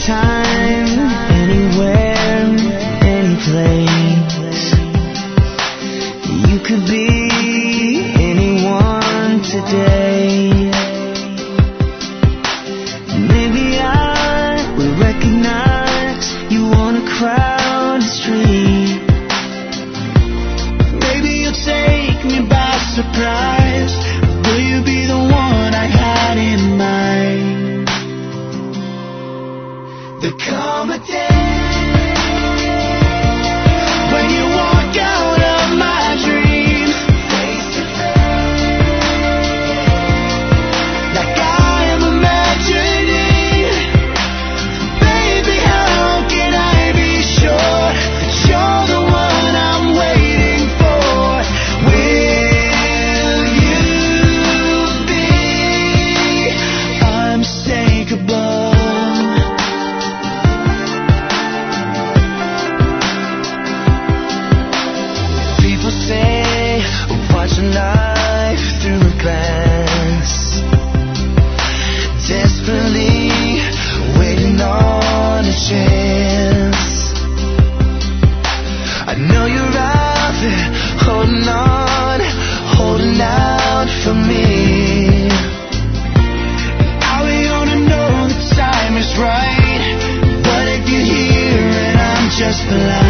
anytime, anywhere, any place. You could be anyone today. Maybe I will recognize you on a crowded street. Maybe you'll take me by surprise. Will you be the one I had in mind? The Comedy. just the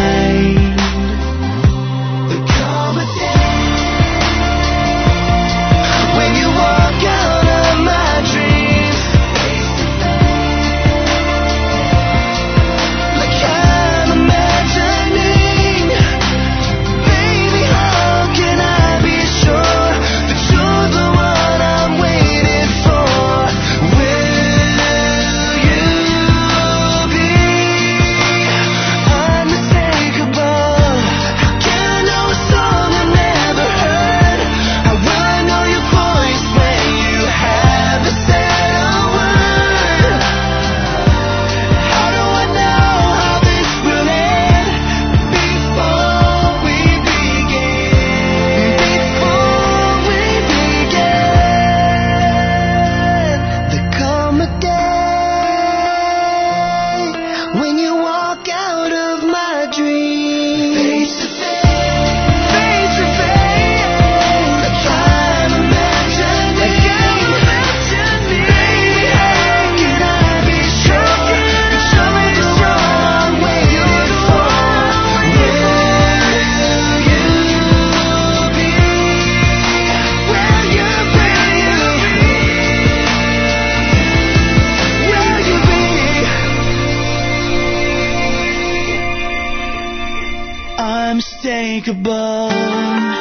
unmistakable